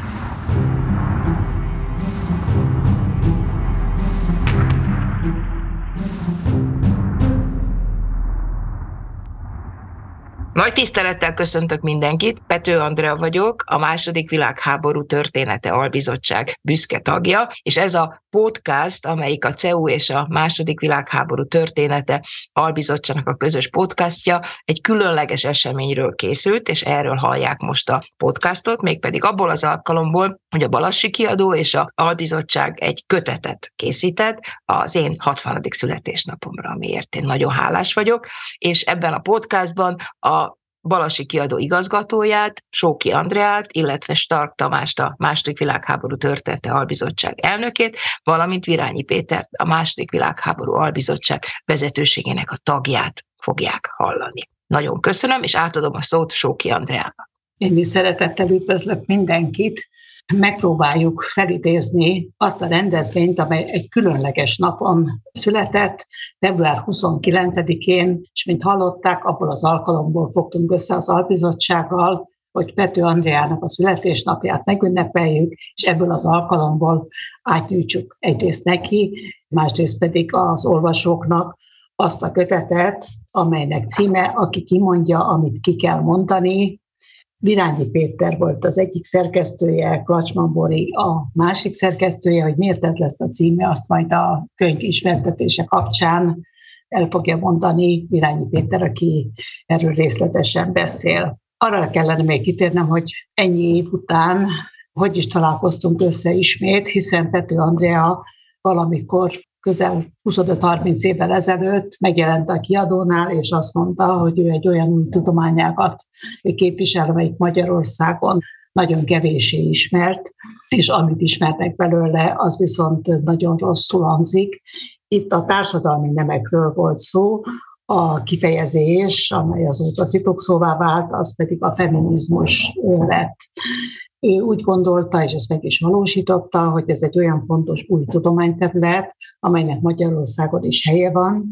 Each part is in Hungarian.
thank you Nagy tisztelettel köszöntök mindenkit, Pető Andrea vagyok, a második világháború története albizottság büszke tagja, és ez a podcast, amelyik a CEU és a második világháború története albizottságnak a közös podcastja, egy különleges eseményről készült, és erről hallják most a podcastot, mégpedig abból az alkalomból, hogy a Balassi kiadó és a albizottság egy kötetet készített az én 60. születésnapomra, amiért én nagyon hálás vagyok, és ebben a podcastban a Balasi kiadó igazgatóját, Sóki Andreát, illetve Stark Tamást, a második világháború története albizottság elnökét, valamint Virányi Péter, a második világháború albizottság vezetőségének a tagját fogják hallani. Nagyon köszönöm, és átadom a szót Sóki Andreának. Én is szeretettel üdvözlök mindenkit, megpróbáljuk felidézni azt a rendezvényt, amely egy különleges napon született, február 29-én, és mint hallották, abból az alkalomból fogtunk össze az albizottsággal, hogy Pető Andriának a születésnapját megünnepeljük, és ebből az alkalomból átnyújtsuk egyrészt neki, másrészt pedig az olvasóknak azt a kötetet, amelynek címe, aki kimondja, amit ki kell mondani, Virányi Péter volt az egyik szerkesztője, Klacsman Bori a másik szerkesztője, hogy miért ez lesz a címe, azt majd a könyv ismertetése kapcsán el fogja mondani Virányi Péter, aki erről részletesen beszél. Arra kellene még kitérnem, hogy ennyi év után hogy is találkoztunk össze ismét, hiszen Pető Andrea valamikor közel 25-30 évvel ezelőtt megjelent a kiadónál, és azt mondta, hogy ő egy olyan új tudományágat képvisel, amelyik Magyarországon nagyon kevésé ismert, és amit ismernek belőle, az viszont nagyon rosszul hangzik. Itt a társadalmi nemekről volt szó, a kifejezés, amely azóta szitokszóvá vált, az pedig a feminizmus lett. Ő úgy gondolta, és ezt meg is valósította, hogy ez egy olyan fontos új tudományterület, amelynek Magyarországon is helye van,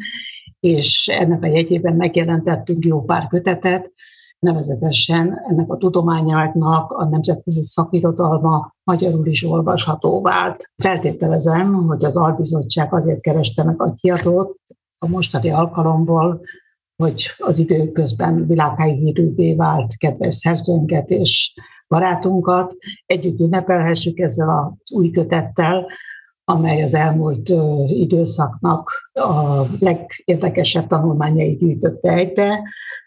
és ennek a jegyében megjelentettünk jó pár kötetet, nevezetesen ennek a tudományágnak a nemzetközi szakirodalma magyarul is olvasható vált. Feltételezem, hogy az albizottság azért kereste meg a kiadót a mostani alkalomból, hogy az időközben világhírűvé vált kedves szerzőnket és barátunkat együtt ünnepelhessük ezzel az új kötettel, amely az elmúlt időszaknak a legérdekesebb tanulmányait gyűjtötte egybe,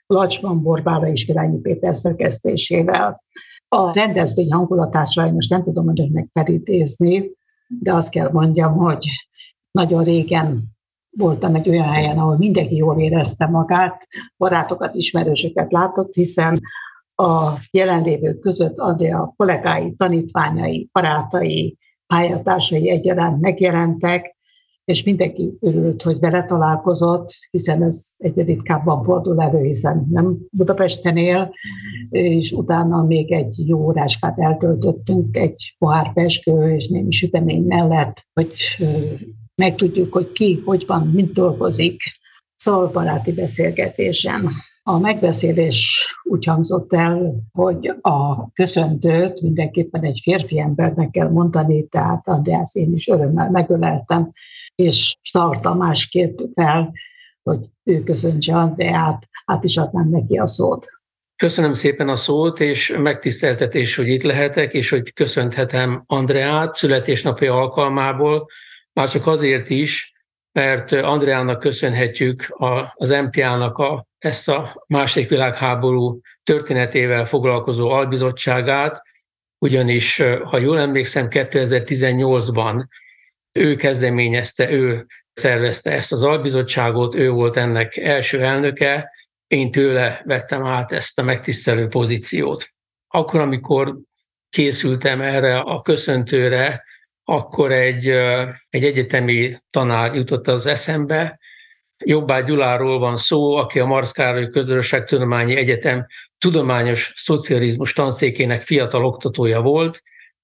Lacsman Borbára és Királyi Péter szerkesztésével. A rendezvény hangulatát sajnos nem tudom önöknek felidézni, de azt kell mondjam, hogy nagyon régen voltam egy olyan helyen, ahol mindenki jól érezte magát, barátokat, ismerősöket látott, hiszen a jelenlévők között a kollégái, tanítványai, barátai, pályatársai egyaránt megjelentek, és mindenki örült, hogy vele találkozott, hiszen ez egyre ritkábban fordul elő, hiszen nem Budapesten él, és utána még egy jó óráskát eltöltöttünk egy pohár peskő és némi sütemény mellett, hogy megtudjuk, hogy ki, hogy van, mint dolgozik. Szóval baráti beszélgetésen. A megbeszélés úgy hangzott el, hogy a köszöntőt mindenképpen egy férfi embernek kell mondani, tehát András én is örömmel megöleltem, és Stark Tamás kért fel, hogy ő köszöntse Andreát, át is adnám neki a szót. Köszönöm szépen a szót, és megtiszteltetés, hogy itt lehetek, és hogy köszönhetem Andreát születésnapi alkalmából, már csak azért is, mert Andreának köszönhetjük az MTA-nak a, ezt a második világháború történetével foglalkozó albizottságát, ugyanis, ha jól emlékszem, 2018-ban ő kezdeményezte, ő szervezte ezt az albizottságot, ő volt ennek első elnöke, én tőle vettem át ezt a megtisztelő pozíciót. Akkor, amikor készültem erre a köszöntőre, akkor egy, egy egyetemi tanár jutott az eszembe, Jobbá Gyuláról van szó, aki a Marsz Károly Közösségtudományi Egyetem tudományos szocializmus tanszékének fiatal oktatója volt,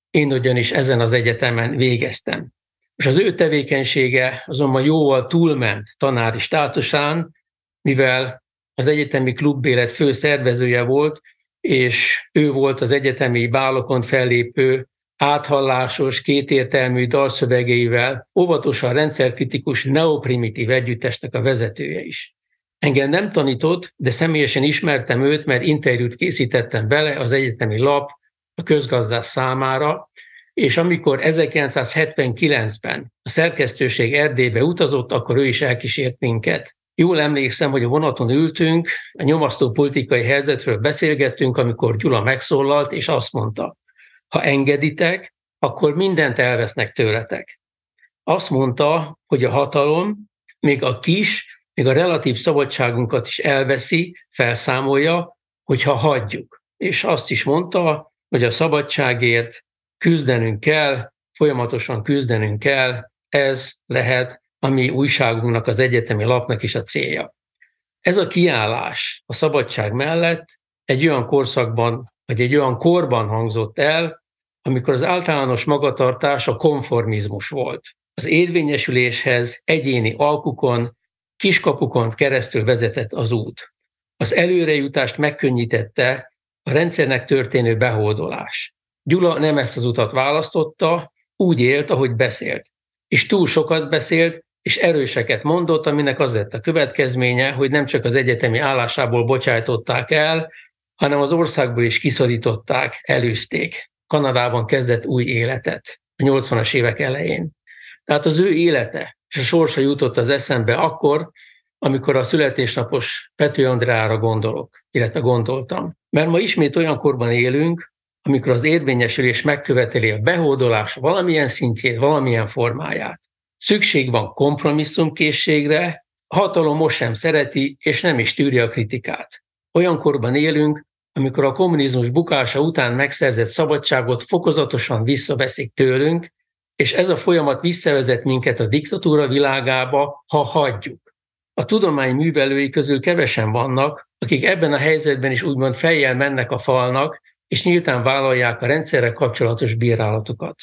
én ugyanis ezen az egyetemen végeztem. És az ő tevékenysége azonban jóval túlment tanári státusán, mivel az egyetemi klubélet fő szervezője volt, és ő volt az egyetemi bálokon fellépő, áthallásos, kétértelmű dalszövegeivel óvatosan rendszerkritikus neoprimitív együttesnek a vezetője is. Engem nem tanított, de személyesen ismertem őt, mert interjút készítettem vele az egyetemi lap a közgazdász számára, és amikor 1979-ben a szerkesztőség Erdélybe utazott, akkor ő is elkísért minket. Jól emlékszem, hogy a vonaton ültünk, a nyomasztó politikai helyzetről beszélgettünk, amikor Gyula megszólalt, és azt mondta, ha engeditek, akkor mindent elvesznek tőletek. Azt mondta, hogy a hatalom, még a kis, még a relatív szabadságunkat is elveszi, felszámolja, hogyha hagyjuk. És azt is mondta, hogy a szabadságért küzdenünk kell, folyamatosan küzdenünk kell, ez lehet a mi újságunknak, az egyetemi lapnak is a célja. Ez a kiállás a szabadság mellett egy olyan korszakban, vagy egy olyan korban hangzott el, amikor az általános magatartás a konformizmus volt. Az érvényesüléshez egyéni alkukon, kiskapukon keresztül vezetett az út. Az előrejutást megkönnyítette a rendszernek történő behódolás. Gyula nem ezt az utat választotta, úgy élt, ahogy beszélt. És túl sokat beszélt, és erőseket mondott, aminek az lett a következménye, hogy nem csak az egyetemi állásából bocsájtották el, hanem az országból is kiszorították, elűzték. Kanadában kezdett új életet a 80-as évek elején. Tehát az ő élete és a sorsa jutott az eszembe akkor, amikor a születésnapos Pető Andrára gondolok, illetve gondoltam. Mert ma ismét olyan korban élünk, amikor az érvényesülés megköveteli a behódolás valamilyen szintjét, valamilyen formáját. Szükség van kompromisszumkészségre, a hatalom most sem szereti, és nem is tűri a kritikát. Olyan korban élünk, amikor a kommunizmus bukása után megszerzett szabadságot fokozatosan visszaveszik tőlünk, és ez a folyamat visszavezet minket a diktatúra világába, ha hagyjuk. A tudomány művelői közül kevesen vannak, akik ebben a helyzetben is úgymond fejjel mennek a falnak, és nyíltán vállalják a rendszerrel kapcsolatos bírálatokat.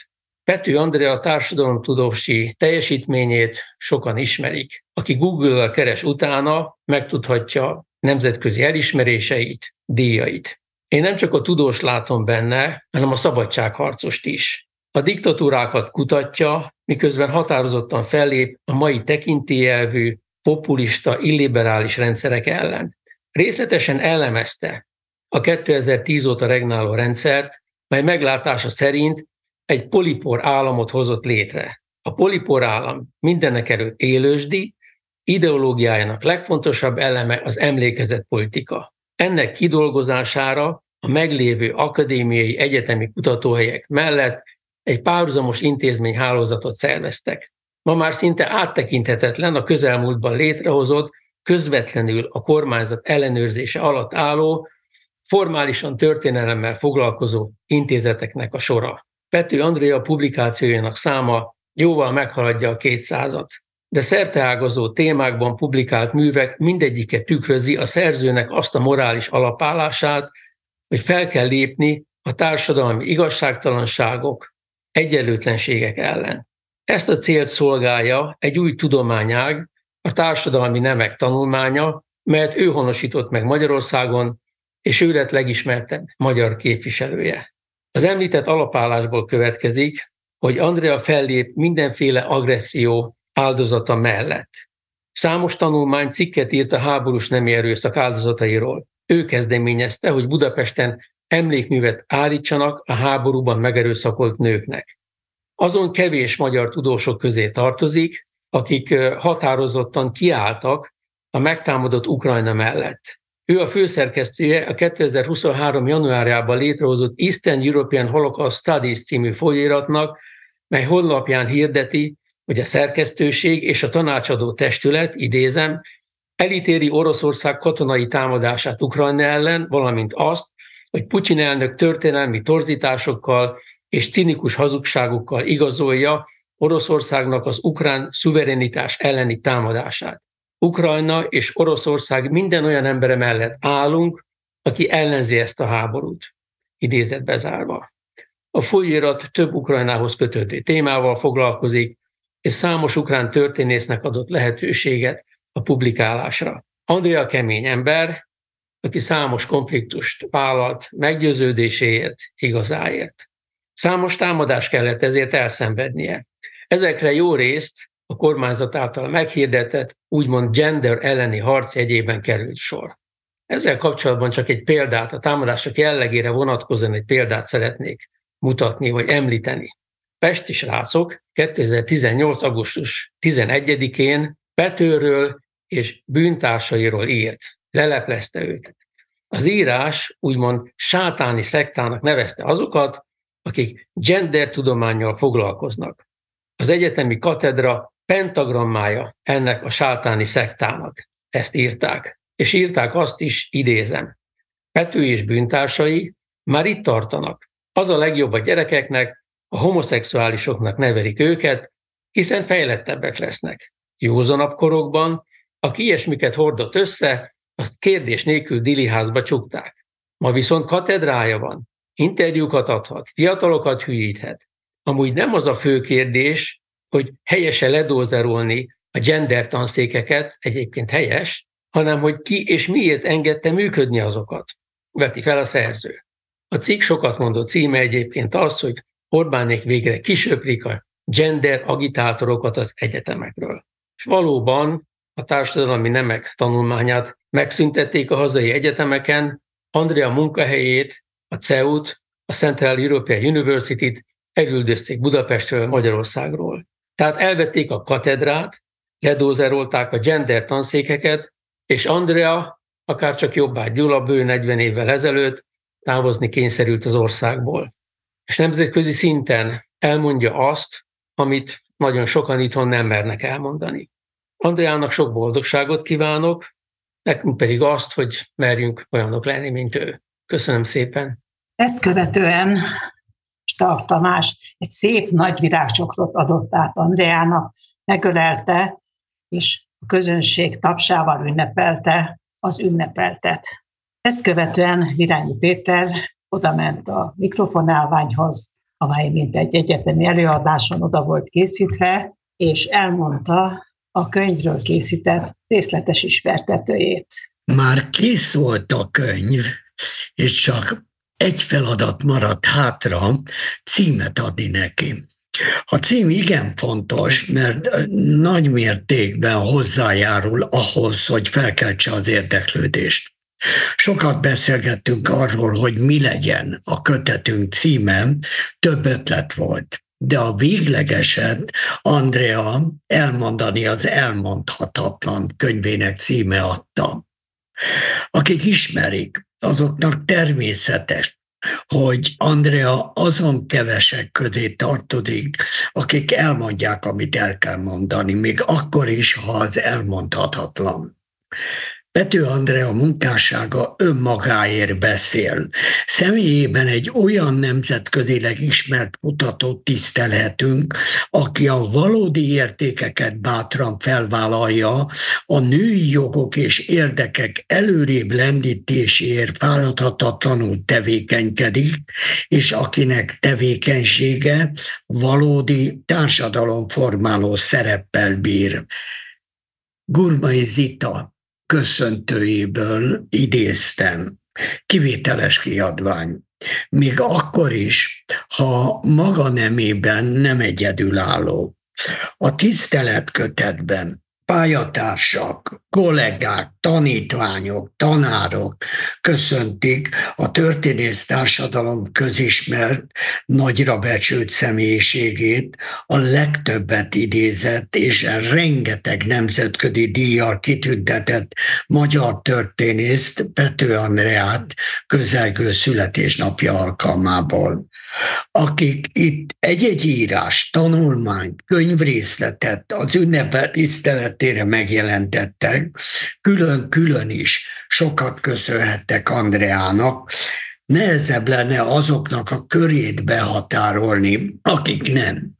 Pető Andrea társadalomtudósi teljesítményét sokan ismerik. Aki Google-al keres utána, megtudhatja nemzetközi elismeréseit, díjait. Én nem csak a tudós látom benne, hanem a szabadságharcost is. A diktatúrákat kutatja, miközben határozottan fellép a mai tekintélyelvű, populista, illiberális rendszerek ellen. Részletesen elemezte a 2010 óta regnáló rendszert, mely meglátása szerint egy polipor államot hozott létre. A polipor állam mindenek előtt élősdi, ideológiájának legfontosabb eleme az emlékezett politika. Ennek kidolgozására a meglévő akadémiai egyetemi kutatóhelyek mellett egy párhuzamos intézményhálózatot szerveztek. Ma már szinte áttekinthetetlen a közelmúltban létrehozott, közvetlenül a kormányzat ellenőrzése alatt álló, formálisan történelemmel foglalkozó intézeteknek a sora. Pető Andrea publikációjának száma jóval meghaladja a kétszázat de szerteágazó témákban publikált művek mindegyike tükrözi a szerzőnek azt a morális alapállását, hogy fel kell lépni a társadalmi igazságtalanságok, egyenlőtlenségek ellen. Ezt a célt szolgálja egy új tudományág, a társadalmi nemek tanulmánya, mert ő honosított meg Magyarországon, és ő lett legismertebb magyar képviselője. Az említett alapállásból következik, hogy Andrea fellép mindenféle agresszió áldozata mellett. Számos tanulmány cikket írt a háborús nemi erőszak áldozatairól. Ő kezdeményezte, hogy Budapesten emlékművet állítsanak a háborúban megerőszakolt nőknek. Azon kevés magyar tudósok közé tartozik, akik határozottan kiálltak a megtámadott Ukrajna mellett. Ő a főszerkesztője a 2023. januárjában létrehozott Eastern European Holocaust Studies című folyóiratnak, mely honlapján hirdeti, hogy a szerkesztőség és a tanácsadó testület, idézem, elítéri Oroszország katonai támadását Ukrajna ellen, valamint azt, hogy Putyin elnök történelmi torzításokkal és cinikus hazugságokkal igazolja Oroszországnak az ukrán szuverenitás elleni támadását. Ukrajna és Oroszország minden olyan embere mellett állunk, aki ellenzi ezt a háborút. Idézet bezárva. A folyóirat több Ukrajnához kötődő témával foglalkozik, és számos ukrán történésznek adott lehetőséget a publikálásra. Andrea kemény ember, aki számos konfliktust vállalt meggyőződéséért, igazáért. Számos támadást kellett ezért elszenvednie. Ezekre jó részt a kormányzat által meghirdetett, úgymond gender elleni harc jegyében került sor. Ezzel kapcsolatban csak egy példát, a támadások jellegére vonatkozóan egy példát szeretnék mutatni vagy említeni. Pesti srácok 2018. augusztus 11-én Petőről és bűntársairól írt, leleplezte őket. Az írás úgymond sátáni szektának nevezte azokat, akik gender tudományjal foglalkoznak. Az egyetemi katedra pentagrammája ennek a sátáni szektának. Ezt írták. És írták azt is, idézem. Pető és bűntársai már itt tartanak. Az a legjobb a gyerekeknek, a homoszexuálisoknak nevelik őket, hiszen fejlettebbek lesznek. Józanabb korokban, aki ilyesmiket hordott össze, azt kérdés nélkül diliházba csukták. Ma viszont katedrája van, interjúkat adhat, fiatalokat hülyíthet. Amúgy nem az a fő kérdés, hogy helyese ledózerolni a gender tanszékeket, egyébként helyes, hanem hogy ki és miért engedte működni azokat, veti fel a szerző. A cikk sokat mondó címe egyébként az, hogy Orbánék végre kisöprik a gender agitátorokat az egyetemekről. És valóban a társadalmi nemek tanulmányát megszüntették a hazai egyetemeken, Andrea munkahelyét, a CEUT, a Central European University-t elüldözték Budapestről, Magyarországról. Tehát elvették a katedrát, ledózerolták a gender tanszékeket, és Andrea, akár csak jobbá Gyula bő 40 évvel ezelőtt távozni kényszerült az országból. És nemzetközi szinten elmondja azt, amit nagyon sokan itthon nem mernek elmondani. Andreának sok boldogságot kívánok, nekünk pedig azt, hogy merjünk olyanok lenni, mint ő. Köszönöm szépen. Ezt követően Stark Tamás egy szép nagy virágcsokrot adott át Andreának, megölelte, és a közönség tapsával ünnepelte az ünnepeltet. Ezt követően Virányi Péter odament a mikrofonálványhoz, amely mint egy egyetemi előadáson oda volt készítve, és elmondta a könyvről készített részletes ismertetőjét. Már kész volt a könyv, és csak egy feladat maradt hátra, címet adni neki. A cím igen fontos, mert nagy mértékben hozzájárul ahhoz, hogy felkeltse az érdeklődést. Sokat beszélgettünk arról, hogy mi legyen a kötetünk címe, több ötlet volt. De a véglegeset Andrea elmondani az elmondhatatlan könyvének címe adta. Akik ismerik, azoknak természetes, hogy Andrea azon kevesek közé tartozik, akik elmondják, amit el kell mondani, még akkor is, ha az elmondhatatlan. Pető Andrea munkássága önmagáért beszél. Személyében egy olyan nemzetközileg ismert kutatót tisztelhetünk, aki a valódi értékeket bátran felvállalja, a női jogok és érdekek előrébb lendítéséért fáradhatatlanul tevékenykedik, és akinek tevékenysége valódi társadalomformáló szereppel bír. Gurmai Zita köszöntőjéből idéztem. Kivételes kiadvány. Még akkor is, ha maga nemében nem egyedülálló. A tiszteletkötetben pályatársak, kollégák, tanítványok, tanárok köszöntik a történész társadalom közismert, nagyra becsült személyiségét, a legtöbbet idézett és rengeteg nemzetközi díjjal kitüntetett magyar történészt Pető Andreát közelgő születésnapja alkalmából. Akik itt egy-egy írás, tanulmány, könyvrészletet az ünnepel tiszteletére megjelentettek, külön-külön is sokat köszönhettek Andreának, nehezebb lenne azoknak a körét behatárolni, akik nem.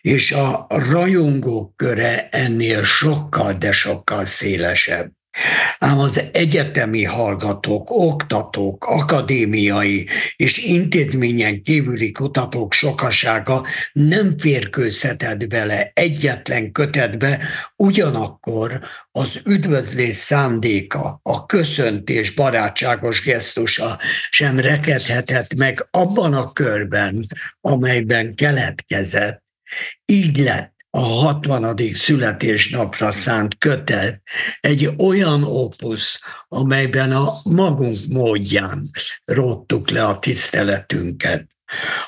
És a rajongók köre ennél sokkal, de sokkal szélesebb. Ám az egyetemi hallgatók, oktatók, akadémiai és intézményen kívüli kutatók sokasága nem férkőzhetett bele egyetlen kötetbe, ugyanakkor az üdvözlés szándéka, a köszöntés barátságos gesztusa sem rekedhetett meg abban a körben, amelyben keletkezett. Így lett a 60. születésnapra szánt kötet egy olyan opusz, amelyben a magunk módján róttuk le a tiszteletünket.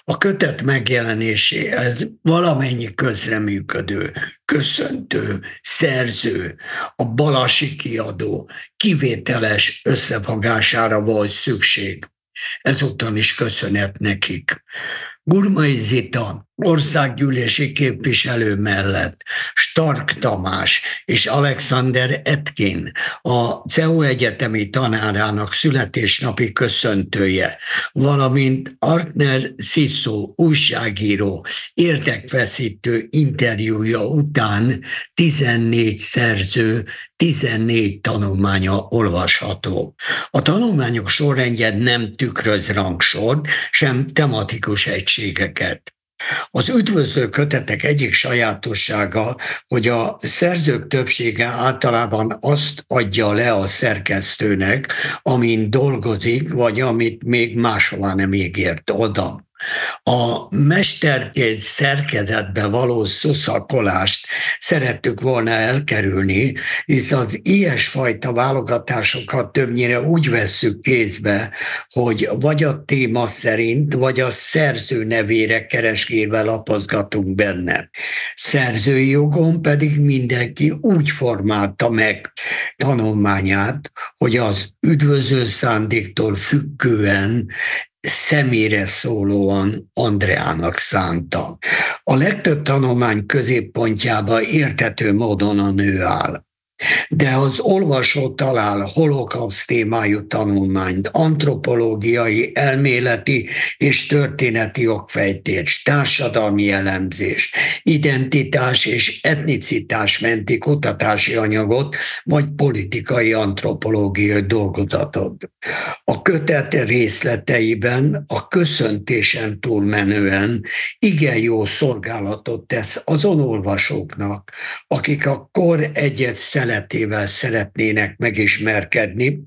A kötet megjelenéséhez valamennyi közreműködő, köszöntő, szerző, a Balasi kiadó kivételes összefogására volt szükség. Ezúttal is köszönet nekik. Gurmai Zita országgyűlési képviselő mellett Stark Tamás és Alexander Etkin, a CEU egyetemi tanárának születésnapi köszöntője, valamint Artner Sziszó újságíró érdekfeszítő interjúja után 14 szerző, 14 tanulmánya olvasható. A tanulmányok sorrendje nem tükröz rangsort, sem tematikus egységeket. Az üdvözlő kötetek egyik sajátossága, hogy a szerzők többsége általában azt adja le a szerkesztőnek, amin dolgozik, vagy amit még máshova nem ígért oda a mesterként szerkezetbe való szuszakolást szerettük volna elkerülni, hisz az ilyesfajta válogatásokat többnyire úgy vesszük kézbe, hogy vagy a téma szerint, vagy a szerző nevére keresgélve lapozgatunk benne. Szerzői jogon pedig mindenki úgy formálta meg tanulmányát, hogy az üdvöző szándéktól függően személyre szólóan Andreának szánta. A legtöbb tanulmány középpontjába értető módon a nő áll de az olvasó talál holokauszt témájú tanulmányt, antropológiai, elméleti és történeti okfejtést, társadalmi elemzést, identitás és etnicitás menti kutatási anyagot, vagy politikai antropológiai dolgozatot. A kötet részleteiben, a köszöntésen túlmenően igen jó szolgálatot tesz azon olvasóknak, akik a kor egyet szeletével szeretnének megismerkedni,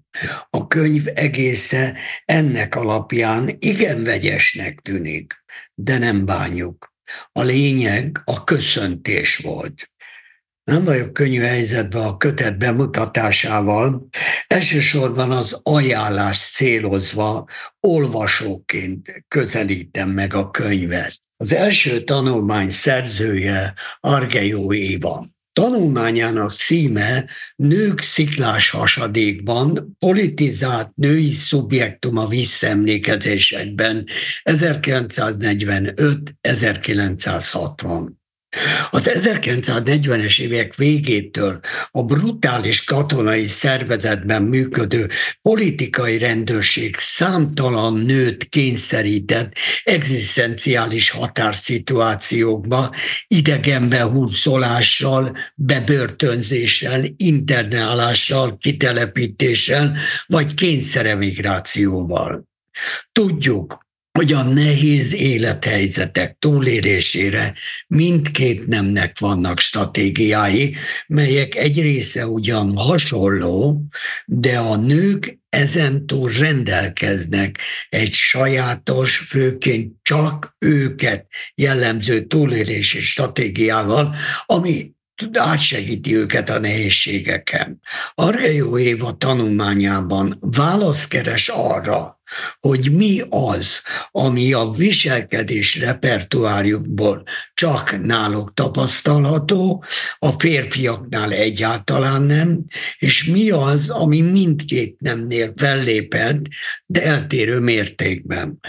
a könyv egésze ennek alapján igen vegyesnek tűnik, de nem bánjuk. A lényeg a köszöntés volt. Nem vagyok könnyű helyzetben a kötet bemutatásával, elsősorban az ajánlás célozva olvasóként közelítem meg a könyvet. Az első tanulmány szerzője Argejó Éva. Tanulmányának címe Nők sziklás hasadékban, politizált női szubjektum a visszaemlékezésekben 1945-1960. Az 1940-es évek végétől a brutális katonai szervezetben működő politikai rendőrség számtalan nőt kényszerített egzisztenciális határszituációkba, idegenbe hurcolással, bebörtönzéssel, internálással, kitelepítéssel vagy kényszeremigrációval. Tudjuk, hogy a nehéz élethelyzetek túlérésére mindkét nemnek vannak stratégiái, melyek egy része ugyan hasonló, de a nők ezentúl rendelkeznek egy sajátos, főként csak őket jellemző túlélési stratégiával, ami átsegíti őket a nehézségeken. jó Éva tanulmányában válasz keres arra, hogy mi az, ami a viselkedés repertoárjukból csak náluk tapasztalható, a férfiaknál egyáltalán nem, és mi az, ami mindkét nemnél fellépett, de eltérő mértékben.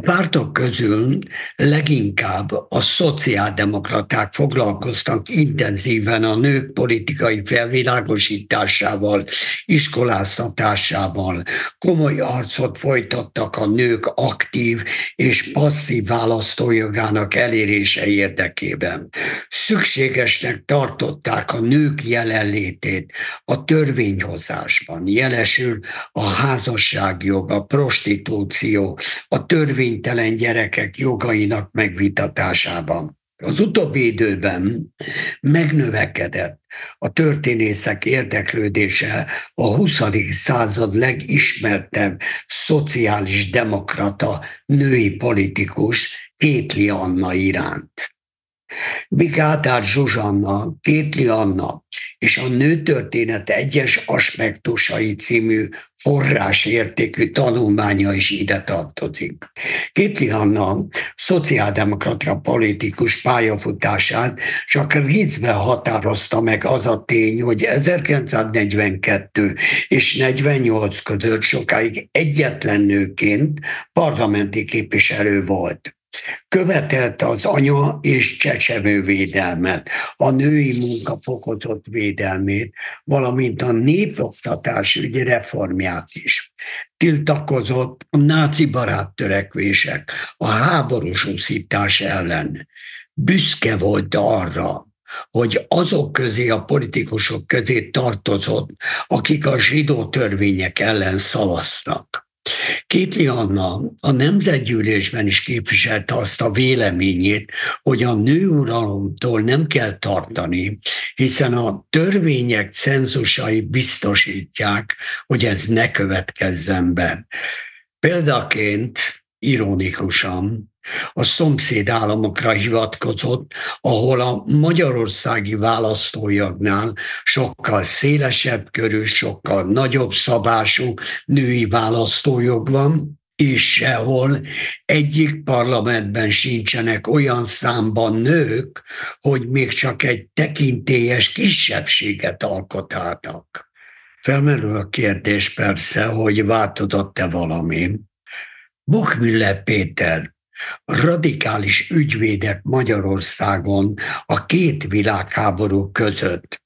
A pártok közül leginkább a szociáldemokraták foglalkoztak intenzíven a nők politikai felvilágosításával, iskoláztatásával, komoly arcot folytattak a nők aktív és passzív választójogának elérése érdekében. szükségesnek tartották a nők jelenlétét a törvényhozásban. Jelesül a házasságjog, a prostitúció, a törvénytelen gyerekek jogainak megvitatásában. Az utóbbi időben megnövekedett a történészek érdeklődése a 20. század legismertebb szociális demokrata női politikus Kétli Anna iránt. Bigátár Zsuzsanna, Kétli Anna és a nőtörténet egyes aspektusai című forrásértékű tanulmánya is ide tartozik. Kétli Hanna szociáldemokrata politikus pályafutását csak részben határozta meg az a tény, hogy 1942 és 48 között sokáig egyetlen nőként parlamenti képviselő volt követelte az anya és csecsemő védelmet, a női munka fokozott védelmét, valamint a népoktatás ügy reformját is. Tiltakozott a náci barát törekvések, a háborús úszítás ellen. Büszke volt arra, hogy azok közé, a politikusok közé tartozott, akik a zsidó törvények ellen szavaztak. Kétli Anna a Nemzetgyűlésben is képviselte azt a véleményét, hogy a nőuralomtól nem kell tartani, hiszen a törvények cenzusai biztosítják, hogy ez ne következzen be. Példaként ironikusan a szomszéd államokra hivatkozott, ahol a magyarországi választójagnál sokkal szélesebb körű, sokkal nagyobb szabású női választójog van, és sehol egyik parlamentben sincsenek olyan számban nők, hogy még csak egy tekintélyes kisebbséget alkotáltak. Felmerül a kérdés persze, hogy változott-e valami. Buchmüller Péter radikális ügyvédek Magyarországon a két világháború között.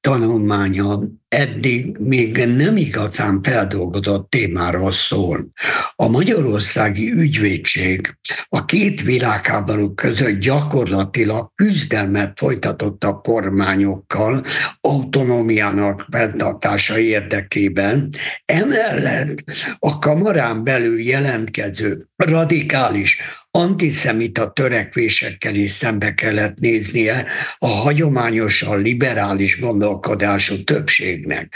Tanulmánya eddig még nem igazán feldolgozott témáról szól. A magyarországi ügyvédség a két világháború között gyakorlatilag küzdelmet folytatott a kormányokkal autonómiának fenntartása érdekében. Emellett a kamarán belül jelentkező radikális antiszemita törekvésekkel is szembe kellett néznie a hagyományosan liberális gondolkodású többségnek.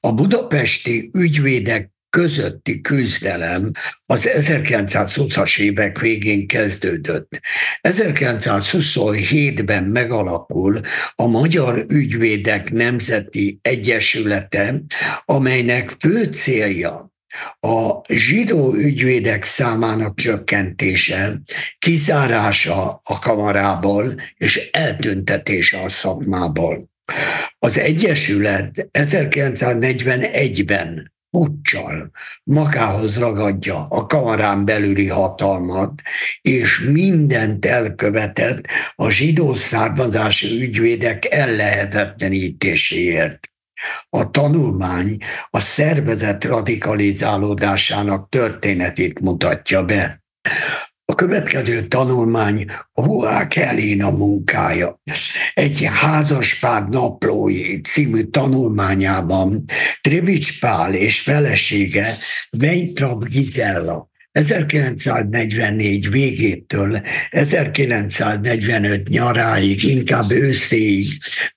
A budapesti ügyvédek közötti küzdelem az 1920-as évek végén kezdődött. 1927-ben megalakul a Magyar Ügyvédek Nemzeti Egyesülete, amelynek fő célja a zsidó ügyvédek számának csökkentése, kizárása a kamarából és eltüntetése a szakmából. Az Egyesület 1941-ben puccsal magához ragadja a kamarán belüli hatalmat, és mindent elkövetett a zsidó származású ügyvédek ellehetetlenítéséért. A tanulmány a szervezet radikalizálódásának történetét mutatja be. A következő tanulmány a Huák Helena munkája. Egy házaspár naplói című tanulmányában Trivics Pál és felesége Weintraub Gizella 1944 végétől 1945 nyaráig, inkább őszéig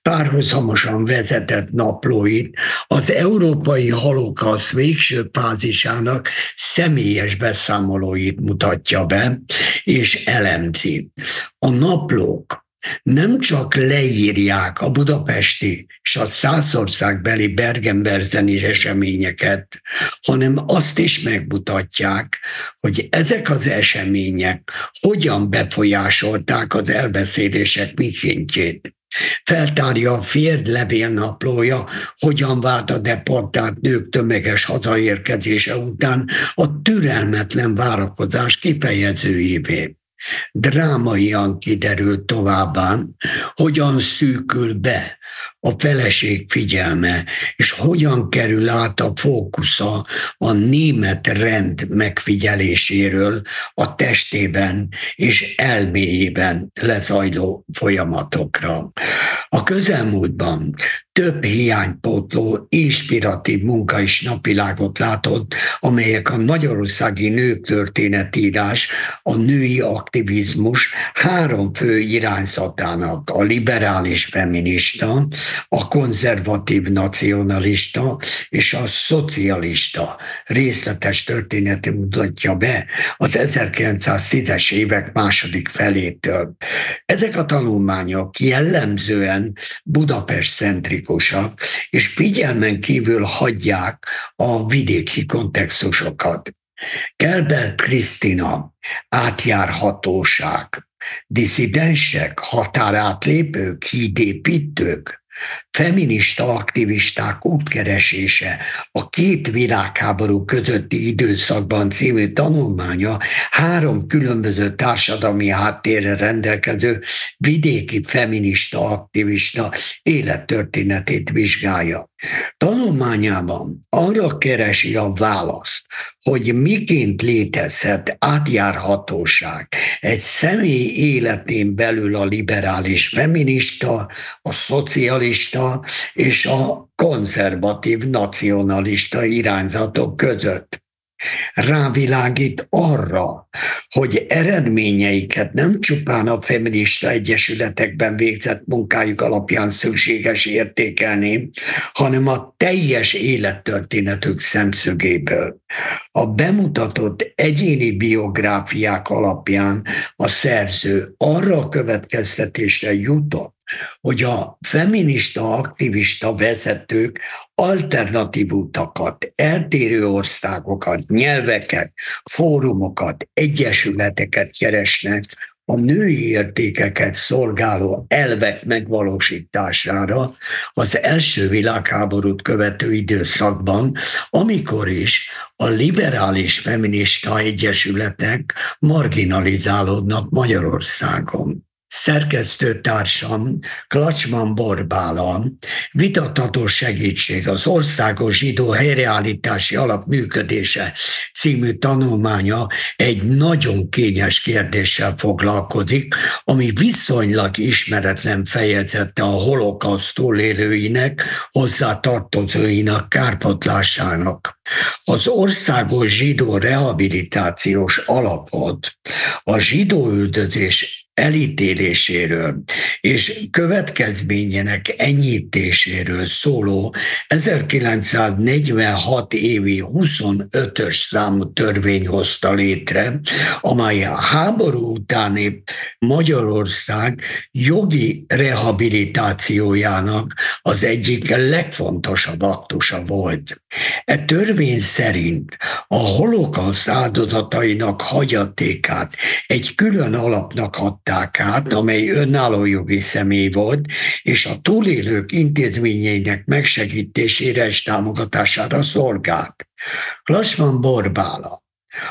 párhuzamosan vezetett naplóit az európai holokasz végső fázisának személyes beszámolóit mutatja be és elemzi. A naplók nem csak leírják a budapesti és a százországbeli Bergenberzeni eseményeket, hanem azt is megmutatják, hogy ezek az események hogyan befolyásolták az elbeszélések mikéntjét. Feltárja a férd levélnaplója, hogyan vált a deportált nők tömeges hazaérkezése után a türelmetlen várakozás kifejezőjévé Drámaian kiderült továbbán, hogyan szűkül be a feleség figyelme, és hogyan kerül át a fókusza a német rend megfigyeléséről a testében és elméjében lezajló folyamatokra. A közelmúltban több hiánypótló, inspiratív munka is napvilágot látott, amelyek a magyarországi nők történetírás, a női aktivizmus három fő irányzatának, a liberális feminista, a konzervatív nacionalista és a szocialista részletes történeti mutatja be az 1910-es évek második felétől. Ezek a tanulmányok jellemzően Budapest centrikusak, és figyelmen kívül hagyják a vidéki kontextusokat. Kelbert Krisztina, átjárhatóság, diszidensek, határátlépők, hídépítők, feminista aktivisták útkeresése a két világháború közötti időszakban című tanulmánya három különböző társadalmi háttérre rendelkező vidéki feminista aktivista élettörténetét vizsgálja. Tanulmányában arra keresi a választ, hogy miként létezhet átjárhatóság egy személy életén belül a liberális feminista, a szocialista és a konzervatív nacionalista irányzatok között rávilágít arra, hogy eredményeiket nem csupán a feminista egyesületekben végzett munkájuk alapján szükséges értékelni, hanem a teljes élettörténetük szemszögéből. A bemutatott egyéni biográfiák alapján a szerző arra a következtetésre jutott, hogy a feminista, aktivista vezetők alternatív utakat, eltérő országokat, nyelveket, fórumokat, egyesületeket keresnek a női értékeket szolgáló elvek megvalósítására az első világháborút követő időszakban, amikor is a liberális feminista egyesületek marginalizálódnak Magyarországon szerkesztőtársam Klacsman Borbála vitatható segítség az Országos Zsidó Helyreállítási Alap működése című tanulmánya egy nagyon kényes kérdéssel foglalkozik, ami viszonylag ismeretlen fejezette a holokauszt túlélőinek, hozzátartozóinak kárpotlásának. Az Országos Zsidó Rehabilitációs Alapot a zsidó üldözés elítéléséről és következményének enyhítéséről szóló 1946 évi 25-ös számú törvény hozta létre, amely a háború utáni Magyarország jogi rehabilitációjának az egyik legfontosabb aktusa volt. E törvény szerint a holokauszt áldozatainak hagyatékát egy külön alapnak adták át, amely önálló jogi személy volt, és a túlélők intézményeinek megsegítésére és támogatására szolgált. Klasman Borbála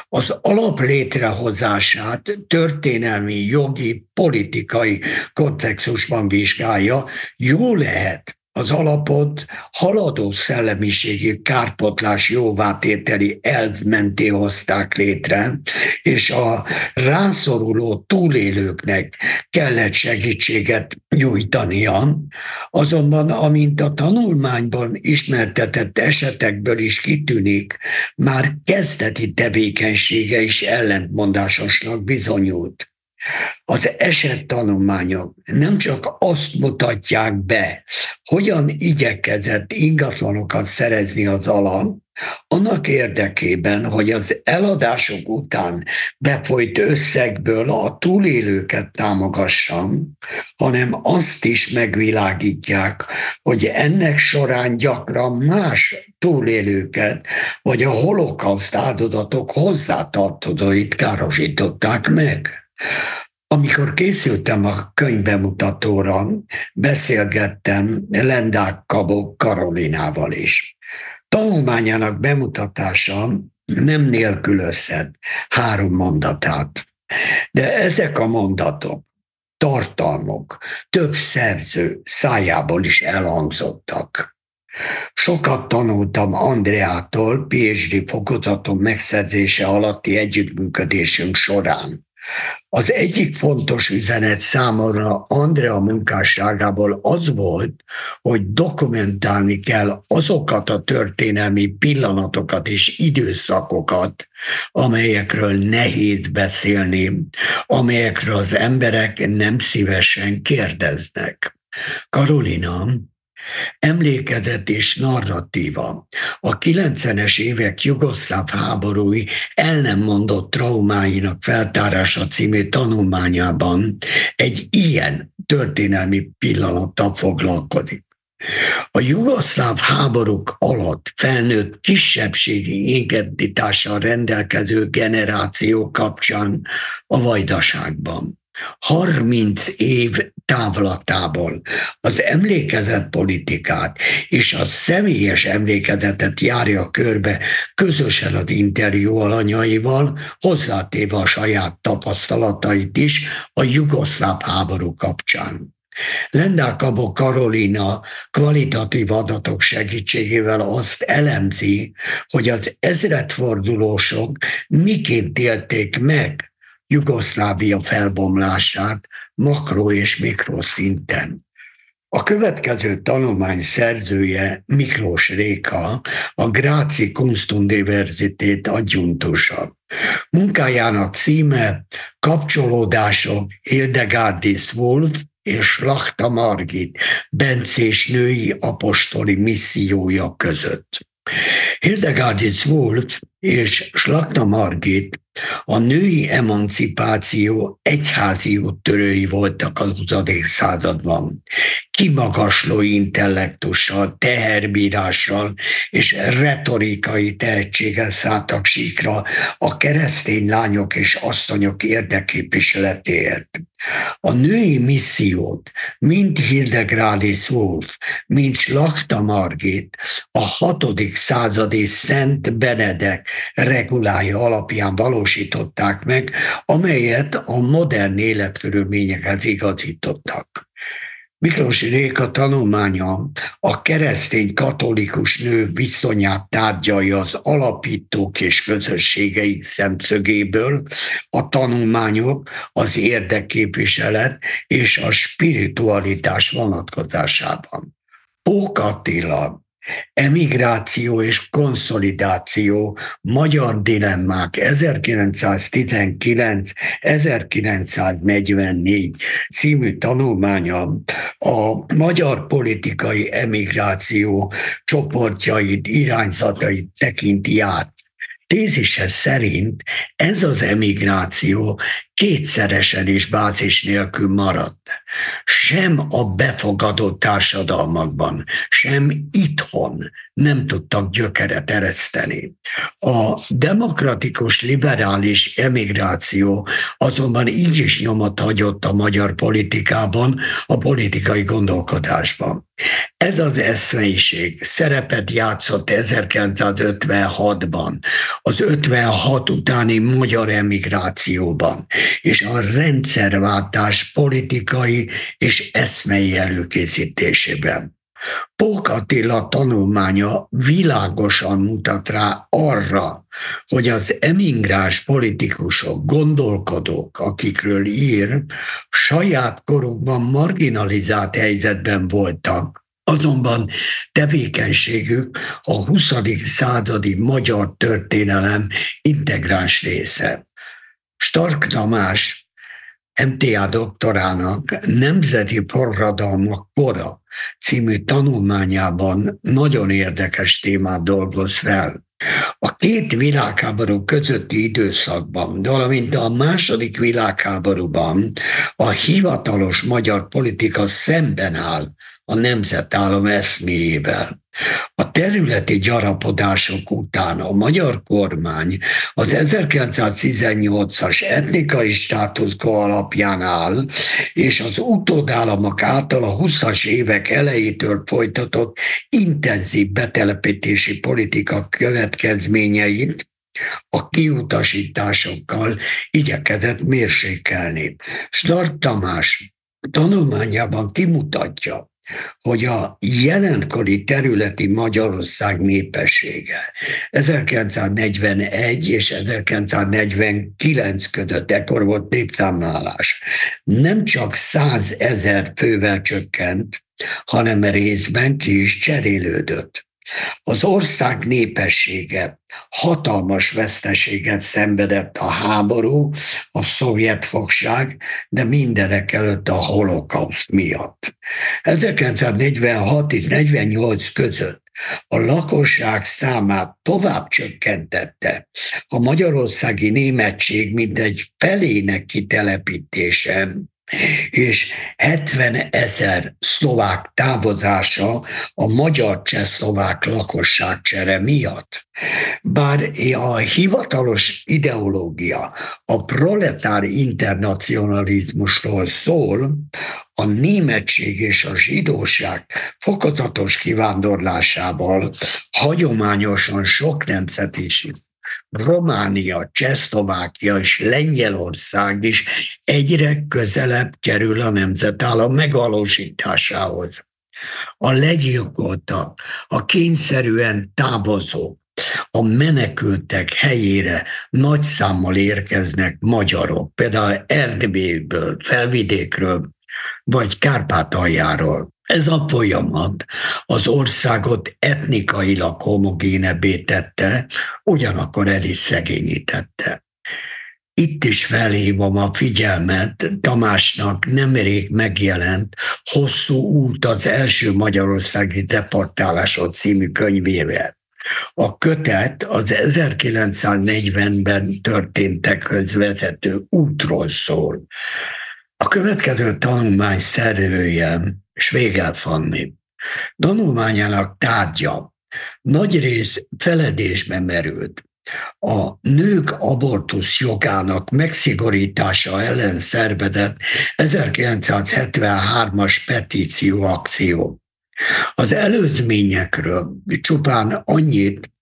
az alap létrehozását történelmi, jogi, politikai kontextusban vizsgálja, jó lehet az alapot haladó szellemiségi kárpotlás jóvátételi elv mentén hozták létre, és a rászoruló túlélőknek kellett segítséget nyújtania. Azonban, amint a tanulmányban ismertetett esetekből is kitűnik, már kezdeti tevékenysége is ellentmondásosnak bizonyult. Az esettanulmányok nem csak azt mutatják be, hogyan igyekezett ingatlanokat szerezni az alap, annak érdekében, hogy az eladások után befolyt összegből a túlélőket támogassam, hanem azt is megvilágítják, hogy ennek során gyakran más túlélőket, vagy a holokauszt áldozatok hozzátartozóit károsították meg. Amikor készültem a könyvbemutatóra, beszélgettem Lendák Kabó Karolinával is. Tanulmányának bemutatása nem nélkülözhet három mondatát. De ezek a mondatok, tartalmok több szerző szájából is elhangzottak. Sokat tanultam Andreától PhD fokozatom megszerzése alatti együttműködésünk során. Az egyik fontos üzenet számomra Andrea munkásságából az volt, hogy dokumentálni kell azokat a történelmi pillanatokat és időszakokat, amelyekről nehéz beszélni, amelyekről az emberek nem szívesen kérdeznek. Karolina, Emlékezet és narratíva. A 90-es évek jugoszláv háborúi el nem mondott traumáinak feltárása című tanulmányában egy ilyen történelmi pillanattal foglalkozik. A jugoszláv háborúk alatt felnőtt kisebbségi identitással rendelkező generáció kapcsán a vajdaságban 30 év távlatából az emlékezett politikát és a személyes emlékezetet járja körbe közösen az interjú alanyaival, hozzátéve a saját tapasztalatait is a jugoszláv háború kapcsán. Lendál Karolina kvalitatív adatok segítségével azt elemzi, hogy az ezredfordulósok miként élték meg Jugoszlávia felbomlását makro és mikroszinten. A következő tanulmány szerzője Miklós Réka, a Gráci Kunstuniversitét adjuntusa. Munkájának címe Kapcsolódások Hildegardis Wolf és Lachta Margit, Bencés női apostoli missziója között. Hildegardis Wolf és Slakta Margit a női emancipáció egyházi úttörői voltak az 20. században. Kimagasló intellektussal, teherbírással és retorikai tehetséggel szálltak síkra a keresztény lányok és asszonyok érdeképviseletéért. A női missziót mind Hildegrális Wolf, mind Slachta Margit a hatodik századi Szent Benedek regulája alapján valósították meg, amelyet a modern életkörülményekhez igazítottak. Miklós Réka tanulmánya a keresztény katolikus nő viszonyát tárgyalja az alapítók és közösségeik szemszögéből, a tanulmányok az érdekképviselet és a spiritualitás vonatkozásában. Pók Attila Emigráció és konszolidáció, magyar dilemmák 1919-1944 című tanulmánya a magyar politikai emigráció csoportjait, irányzatait tekinti át. Tézise szerint ez az emigráció kétszeresen is bázis nélkül maradt. Sem a befogadó társadalmakban, sem itthon nem tudtak gyökeret ereszteni. A demokratikus liberális emigráció azonban így is nyomot hagyott a magyar politikában, a politikai gondolkodásban. Ez az eszmeiség szerepet játszott 1956-ban, az 56 utáni magyar emigrációban, és a rendszerváltás politikai és eszmei előkészítésében. Pók Attila tanulmánya világosan mutat rá arra, hogy az emigrás politikusok, gondolkodók, akikről ír, saját korukban marginalizált helyzetben voltak, Azonban tevékenységük a 20. századi magyar történelem integráns része. Stark Tamás MTA doktorának Nemzeti Forradalmak kora című tanulmányában nagyon érdekes témát dolgoz fel. A két világháború közötti időszakban, valamint a második világháborúban a hivatalos magyar politika szemben áll a nemzetállam eszméjével. A területi gyarapodások után a magyar kormány az 1918-as etnikai státuszko alapján áll, és az utódállamok által a 20-as évek elejétől folytatott intenzív betelepítési politika következményeit a kiutasításokkal igyekezett mérsékelni. Stark Tamás tanulmányában kimutatja, hogy a jelenkori területi Magyarország népessége 1941 és 1949 között, ekkor volt népszámlálás, nem csak 100 ezer fővel csökkent, hanem részben ki is cserélődött. Az ország népessége hatalmas veszteséget szenvedett a háború, a szovjet fogság, de mindenek előtt a holokauszt miatt. 1946 és 48 között a lakosság számát tovább csökkentette. A magyarországi németség mindegy felének kitelepítése és 70 ezer szlovák távozása a magyar-csehszlovák lakosságcsere miatt. Bár a hivatalos ideológia a proletár internacionalizmusról szól, a németség és a zsidóság fokozatos kivándorlásával hagyományosan sok nemzetiség Románia, Csehszlovákia és Lengyelország is egyre közelebb kerül a nemzetállam megvalósításához. A legyilkoltak, a kényszerűen távozók, a menekültek helyére nagy számmal érkeznek magyarok, például Erdélyből, Felvidékről, vagy Kárpátaljáról. Ez a folyamat az országot etnikailag homogénebbé tette, ugyanakkor el is szegényítette. Itt is felhívom a figyelmet, Tamásnak nemrég megjelent Hosszú út az első magyarországi deportálásod című könyvével. A kötet az 1940-ben történtekhöz vezető útról szól. A következő tanulmány szerzője Svégel Fanni. Tanulmányának tárgya nagy rész feledésbe merült. A nők abortusz jogának megszigorítása ellen szervezett 1973-as petíció akció. Az előzményekről csupán annyit,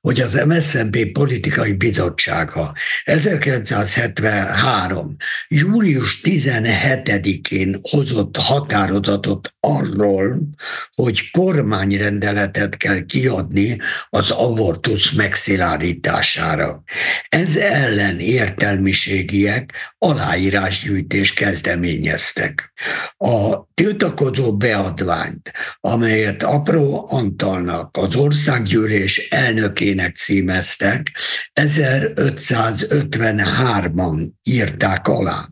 hogy az MSZNP politikai bizottsága 1973. július 17-én hozott határozatot arról, hogy kormányrendeletet kell kiadni az abortusz megszilárítására. Ez ellen értelmiségiek aláírásgyűjtés kezdeményeztek. A tiltakozó beadványt, amelyet Apró Antalnak az országgyűlés elnökének címeztek, 1553-ban írták alá.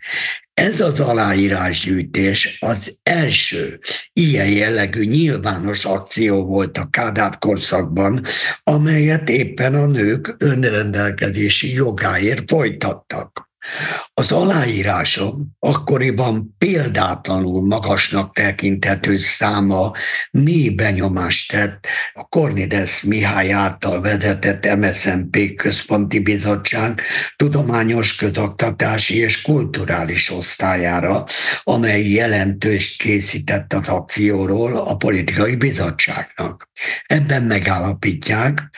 Ez az aláírásgyűjtés az első ilyen jellegű nyilvános akció volt a Kádár korszakban, amelyet éppen a nők önrendelkezési jogáért folytattak. Az aláírásom akkoriban példátlanul magasnak tekinthető száma mély benyomást tett a Kornides Mihály által vezetett MSZNP központi bizottság tudományos közoktatási és kulturális osztályára, amely jelentős készített az akcióról a politikai bizottságnak. Ebben megállapítják,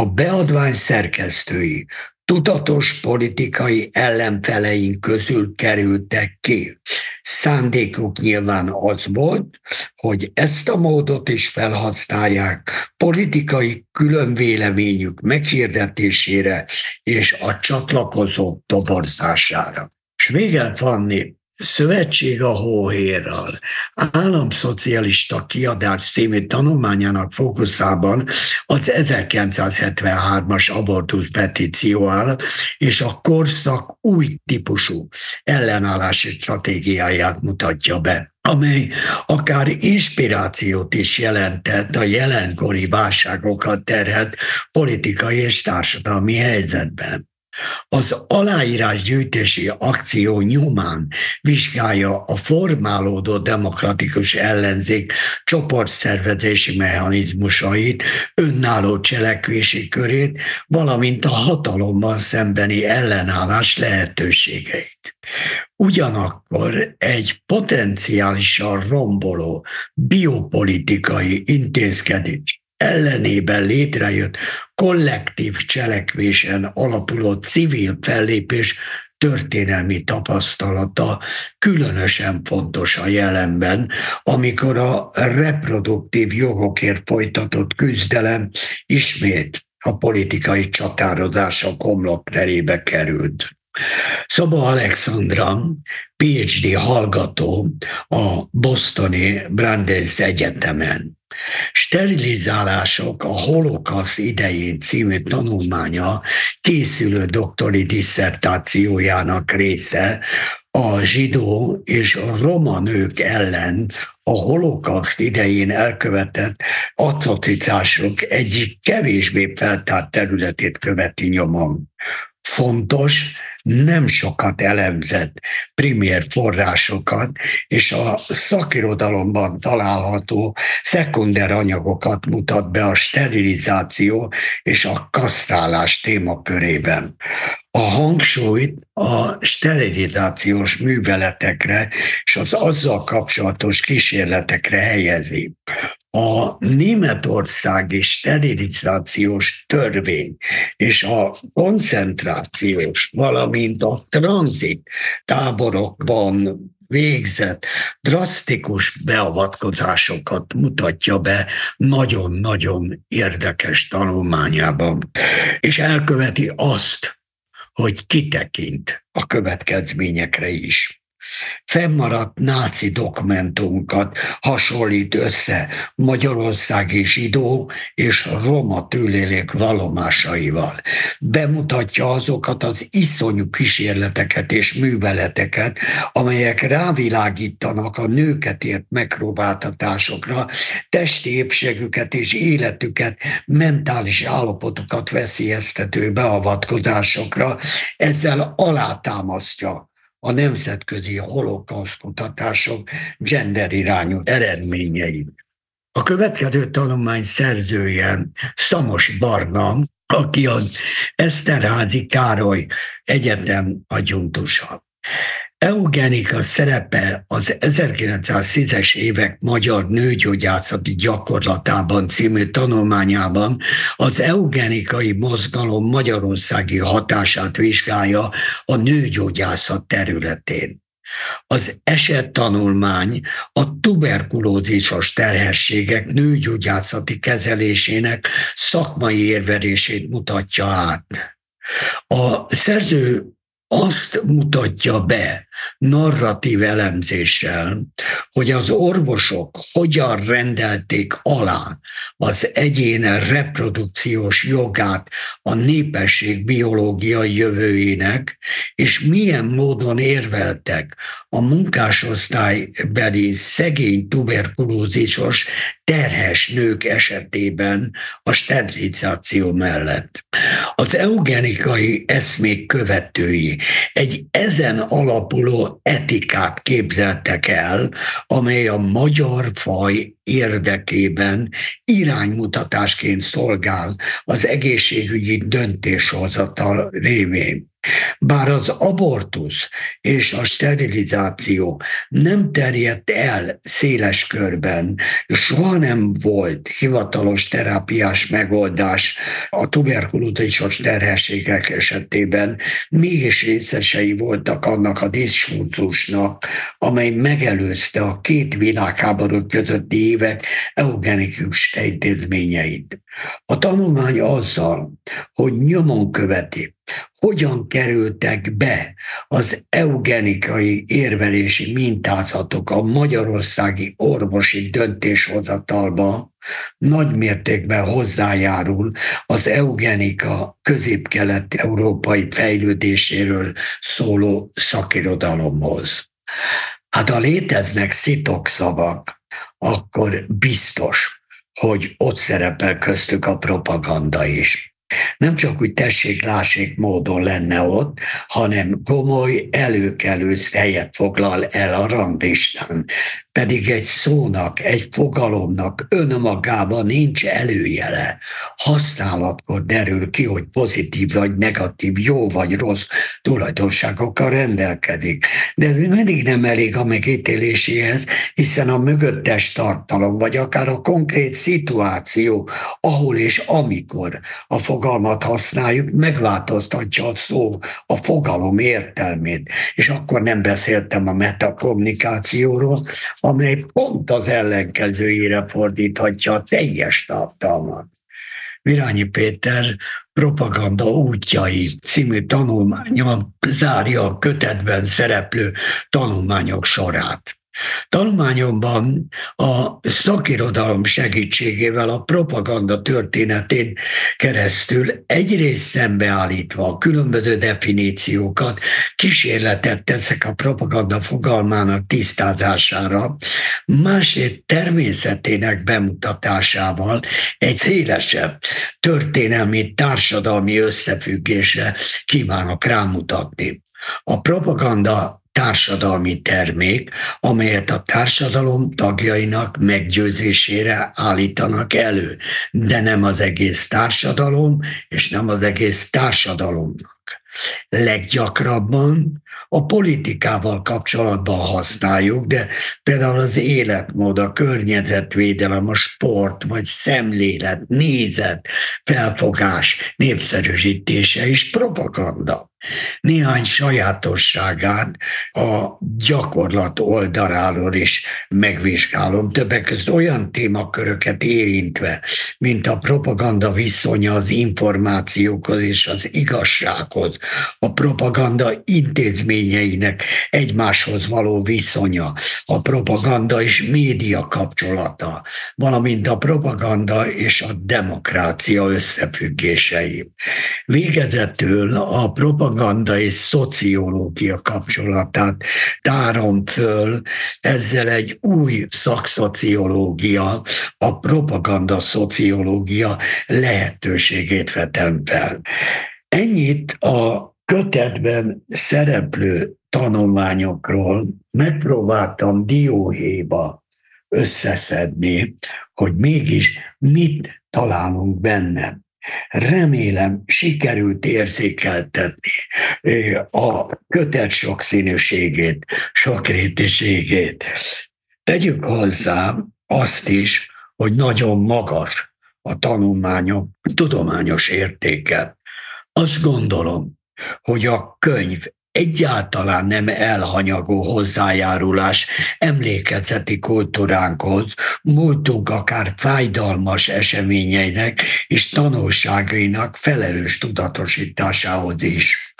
a beadvány szerkesztői tudatos politikai ellenfeleink közül kerültek ki. Szándékuk nyilván az volt, hogy ezt a módot is felhasználják politikai különvéleményük meghirdetésére és a csatlakozók toborzására. Svégel Fanni Szövetség a Hóhérral államszocialista kiadás című tanulmányának fókuszában az 1973-as abortusz petíció áll, és a korszak új típusú ellenállási stratégiáját mutatja be amely akár inspirációt is jelentett a jelenkori válságokat terhet politikai és társadalmi helyzetben. Az aláírás gyűjtési akció nyomán vizsgálja a formálódó demokratikus ellenzék csoportszervezési mechanizmusait, önálló cselekvési körét, valamint a hatalommal szembeni ellenállás lehetőségeit. Ugyanakkor egy potenciálisan romboló biopolitikai intézkedés ellenében létrejött kollektív cselekvésen alapuló civil fellépés történelmi tapasztalata különösen fontos a jelenben, amikor a reproduktív jogokért folytatott küzdelem ismét a politikai csatározások homlok terébe került. Szoba Alexandra, PhD hallgató a Bostoni Brandeis Egyetemen. Sterilizálások a holokasz idején című tanulmánya készülő doktori disszertációjának része a zsidó és a roma nők ellen a holokaszt idején elkövetett atrocitások egyik kevésbé feltárt területét követi nyomon fontos, nem sokat elemzett primér forrásokat, és a szakirodalomban található szekunder anyagokat mutat be a sterilizáció és a kasztrálás témakörében. A hangsúlyt a sterilizációs műveletekre és az azzal kapcsolatos kísérletekre helyezi. A németországi sterilizációs törvény és a koncentrációs, valamint a tranzit táborokban végzett drasztikus beavatkozásokat mutatja be nagyon-nagyon érdekes tanulmányában, és elköveti azt, hogy kitekint a következményekre is fennmaradt náci dokumentumokat hasonlít össze Magyarországi zsidó és roma túlélők valomásaival. Bemutatja azokat az iszonyú kísérleteket és műveleteket, amelyek rávilágítanak a nőket ért megpróbáltatásokra, testi épségüket és életüket, mentális állapotokat veszélyeztető beavatkozásokra, ezzel alátámasztja a nemzetközi holokauszt kutatások gender irányú eredményeit. A következő tanulmány szerzője Szamos Barna, aki az Eszterházi Károly Egyetem agyuntusa. Eugenika szerepe az 1910-es évek magyar nőgyógyászati gyakorlatában című tanulmányában az eugenikai mozgalom magyarországi hatását vizsgálja a nőgyógyászat területén. Az esettanulmány a tuberkulózisos terhességek nőgyógyászati kezelésének szakmai érvelését mutatja át. A szerző azt mutatja be narratív elemzéssel, hogy az orvosok hogyan rendelték alá az egyén reprodukciós jogát a népesség biológiai jövőjének, és milyen módon érveltek a munkásosztálybeli szegény tuberkulózisos terhes nők esetében a sterilizáció mellett. Az eugenikai eszmék követői egy ezen alapuló etikát képzeltek el, amely a magyar faj érdekében iránymutatásként szolgál az egészségügyi döntéshozatal révén. Bár az abortusz és a sterilizáció nem terjedt el széles körben, soha nem volt hivatalos terápiás megoldás a tuberkulózisos terhességek esetében, mégis részesei voltak annak a diszfunkciósnak, amely megelőzte a két világháború közötti évek eugenikus intézményeit. A tanulmány azzal, hogy nyomon követi hogyan kerültek be az eugenikai érvelési mintázatok a magyarországi orvosi döntéshozatalba, nagy mértékben hozzájárul az eugenika közép-kelet-európai fejlődéséről szóló szakirodalomhoz. Hát ha léteznek szitokszavak, akkor biztos, hogy ott szerepel köztük a propaganda is. Nem csak úgy tessék-lássék módon lenne ott, hanem komoly előkelő helyet foglal el a ranglistán. Pedig egy szónak, egy fogalomnak önmagában nincs előjele. Használatkor derül ki, hogy pozitív vagy negatív, jó vagy rossz tulajdonságokkal rendelkezik. De ez mindig nem elég a megítéléséhez, hiszen a mögöttes tartalom, vagy akár a konkrét szituáció, ahol és amikor a fogalmat használjuk, megváltoztatja a szó, a fogalom értelmét. És akkor nem beszéltem a metakommunikációról, amely pont az ellenkezőjére fordíthatja a teljes tartalmat. Virányi Péter propaganda útjai című tanulmánya zárja a kötetben szereplő tanulmányok sorát. Tanulmányomban a szakirodalom segítségével a propaganda történetén keresztül egyrészt szembeállítva a különböző definíciókat, kísérletet teszek a propaganda fogalmának tisztázására, másrészt természetének bemutatásával egy szélesebb történelmi társadalmi összefüggésre kívánok rámutatni. A propaganda társadalmi termék, amelyet a társadalom tagjainak meggyőzésére állítanak elő, de nem az egész társadalom, és nem az egész társadalomnak. Leggyakrabban a politikával kapcsolatban használjuk, de például az életmód, a környezetvédelem, a sport, vagy szemlélet, nézet, felfogás, népszerűsítése és propaganda néhány sajátosságát a gyakorlat oldaláról is megvizsgálom, többek között olyan témaköröket érintve, mint a propaganda viszonya az információkhoz és az igazsághoz, a propaganda intézményeinek egymáshoz való viszonya, a propaganda és média kapcsolata, valamint a propaganda és a demokrácia összefüggései. Végezetül a propaganda és szociológia kapcsolatát tárom föl, ezzel egy új szakszociológia, a propaganda szociológia lehetőségét vetem fel. Ennyit a kötetben szereplő tanulmányokról megpróbáltam dióhéjba összeszedni, hogy mégis mit találunk benne. Remélem sikerült érzékeltetni a kötet sokszínűségét, sokrétiségét. Tegyük hozzá azt is, hogy nagyon magas a tanulmányok tudományos értéke. Azt gondolom, hogy a könyv egyáltalán nem elhanyagó hozzájárulás emlékezeti kultúránkhoz, múltunk akár fájdalmas eseményeinek és tanulságainak felelős tudatosításához is.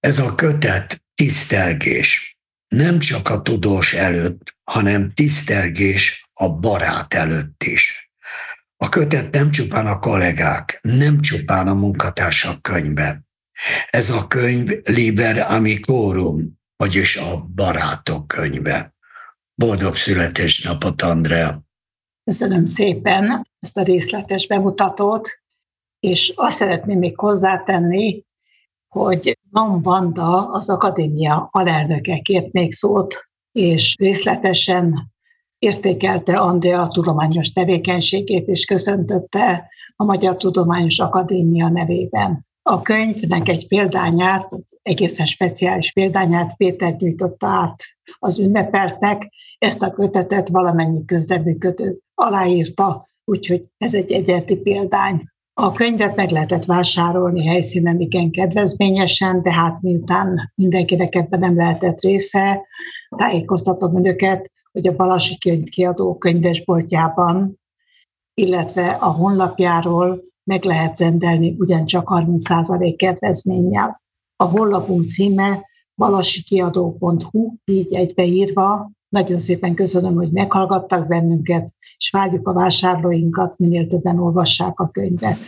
Ez a kötet tisztelgés. Nem csak a tudós előtt, hanem tisztelgés a barát előtt is. A kötet nem csupán a kollégák, nem csupán a munkatársak könyve, ez a könyv Liber Amicorum, vagyis a barátok könyve. Boldog születésnapot, Andrea! Köszönöm szépen ezt a részletes bemutatót, és azt szeretném még hozzátenni, hogy Van Banda, az akadémia alelnöke kért még szót, és részletesen értékelte Andrea tudományos tevékenységét, és köszöntötte a Magyar Tudományos Akadémia nevében. A könyvnek egy példányát, egészen speciális példányát Péter gyűjtötte át az ünnepeltnek, ezt a kötetet valamennyi közreműködő aláírta, úgyhogy ez egy egyeti példány. A könyvet meg lehetett vásárolni helyszínen igen kedvezményesen, de hát miután mindenkinek ebben nem lehetett része, tájékoztatom önöket, hogy a Balasi könyvkiadó könyvesboltjában, illetve a honlapjáról meg lehet rendelni ugyancsak 30% kedvezménnyel. A honlapunk címe balasikiadó.hu, így egybeírva. Nagyon szépen köszönöm, hogy meghallgattak bennünket, és várjuk a vásárlóinkat, minél többen olvassák a könyvet.